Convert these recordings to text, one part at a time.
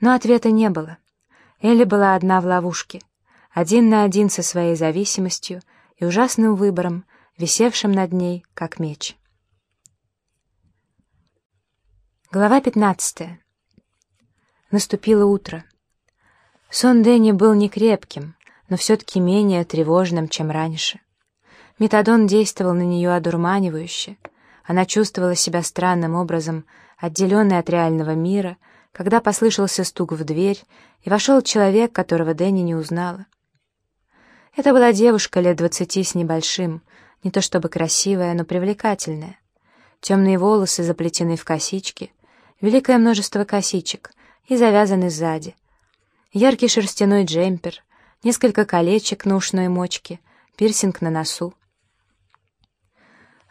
Но ответа не было. Элли была одна в ловушке, один на один со своей зависимостью и ужасным выбором, висевшим над ней, как меч. Глава пятнадцатая. Наступило утро. Сон Дэнни был не крепким, но все-таки менее тревожным, чем раньше. Метадон действовал на нее одурманивающе. Она чувствовала себя странным образом, отделенной от реального мира, когда послышался стук в дверь, и вошел человек, которого Дэнни не узнала. Это была девушка лет двадцати с небольшим, не то чтобы красивая, но привлекательная. Темные волосы заплетены в косички, великое множество косичек и завязаны сзади. Яркий шерстяной джемпер, несколько колечек на ушной мочке, пирсинг на носу.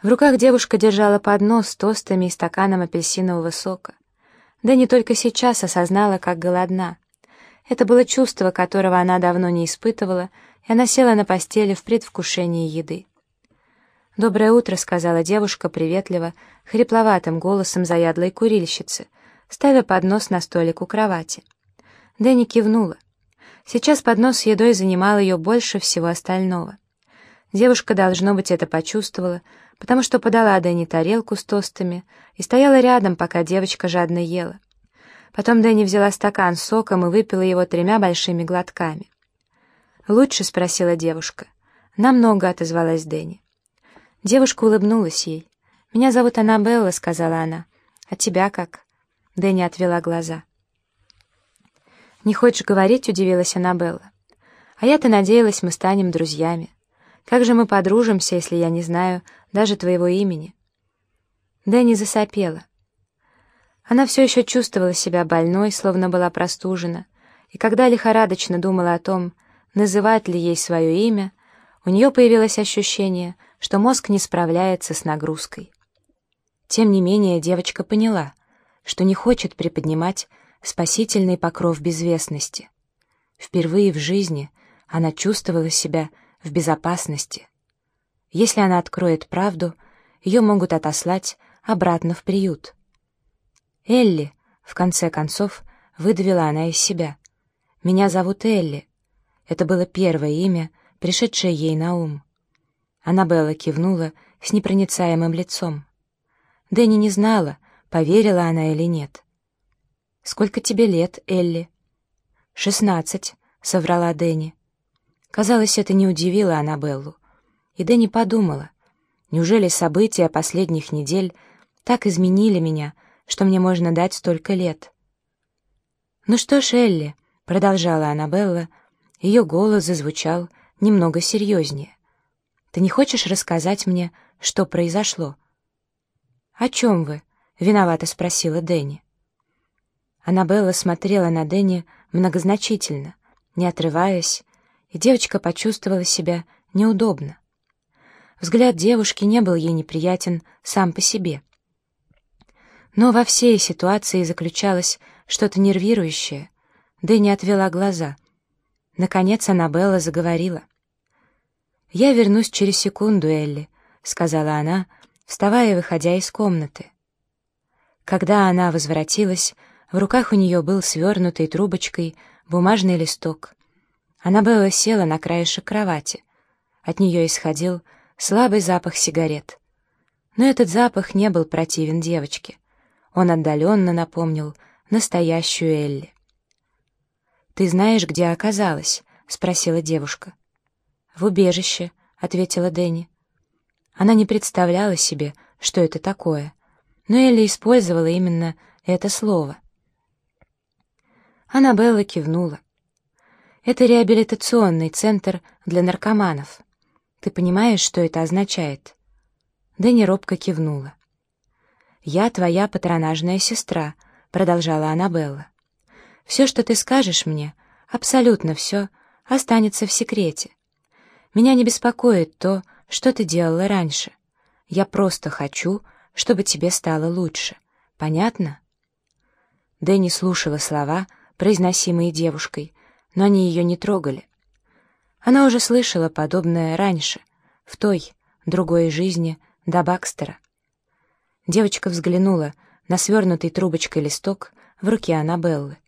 В руках девушка держала поднос с тостами и стаканом апельсинового сока. Да не только сейчас осознала, как голодна. Это было чувство, которого она давно не испытывала, и она села на постели в предвкушении еды. «Доброе утро», — сказала девушка приветливо, хрипловатым голосом заядлой курильщицы, ставя поднос на столик у кровати. Дэнни кивнула. Сейчас поднос с едой занимал ее больше всего остального. Девушка, должно быть, это почувствовала, потому что подала Дэнни тарелку с тостами и стояла рядом, пока девочка жадно ела. Потом Дэнни взяла стакан с соком и выпила его тремя большими глотками. «Лучше?» — спросила девушка. «Намного», — отозвалась Дэнни. Девушка улыбнулась ей. «Меня зовут Аннабелла», — сказала она. «А тебя как?» Дэнни отвела глаза. «Не хочешь говорить?» — удивилась Аннабелла. «А я-то надеялась, мы станем друзьями. Как же мы подружимся, если я не знаю даже твоего имени?» Дэнни засопела. Она все еще чувствовала себя больной, словно была простужена, и когда лихорадочно думала о том, называть ли ей свое имя, у нее появилось ощущение, что мозг не справляется с нагрузкой. Тем не менее девочка поняла, что не хочет приподнимать спасительный покров безвестности. Впервые в жизни она чувствовала себя в безопасности. Если она откроет правду, ее могут отослать обратно в приют. «Элли», — в конце концов, выдавила она из себя. «Меня зовут Элли». Это было первое имя, пришедшее ей на ум. Аннабелла кивнула с непроницаемым лицом. Дэнни не знала, поверила она или нет. «Сколько тебе лет, Элли?» «Шестнадцать», — соврала Дэнни. Казалось, это не удивило Аннабеллу. И Дэнни подумала, неужели события последних недель так изменили меня, что мне можно дать столько лет? «Ну что ж, Элли», — продолжала Аннабелла, ее голос зазвучал немного серьезнее. «Ты не хочешь рассказать мне, что произошло?» «О чем вы?» — виновато спросила Дэнни. Аннабелла смотрела на Дэнни многозначительно, не отрываясь, и девочка почувствовала себя неудобно. Взгляд девушки не был ей неприятен сам по себе. Но во всей ситуации заключалось что-то нервирующее. Дэнни отвела глаза. Наконец Аннабелла заговорила. «Я вернусь через секунду, Элли», — сказала она, вставая и выходя из комнаты. Когда она возвратилась, в руках у нее был свернутый трубочкой бумажный листок. Аннабелла села на краешек кровати. От нее исходил слабый запах сигарет. Но этот запах не был противен девочке. Он отдаленно напомнил настоящую Элли. «Ты знаешь, где оказалась?» — спросила девушка. «В убежище», — ответила Дэнни. Она не представляла себе, что это такое, но Элли использовала именно это слово. Аннабелла кивнула. Это реабилитационный центр для наркоманов. Ты понимаешь, что это означает?» Дэнни робко кивнула. «Я твоя патронажная сестра», — продолжала Аннабелла. «Все, что ты скажешь мне, абсолютно все, останется в секрете. Меня не беспокоит то, что ты делала раньше. Я просто хочу, чтобы тебе стало лучше. Понятно?» Дэнни слушала слова, произносимые девушкой, но они ее не трогали. Она уже слышала подобное раньше, в той, другой жизни, до Бакстера. Девочка взглянула на свернутый трубочкой листок в руке Аннабеллы.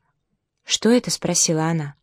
«Что это?» — спросила она.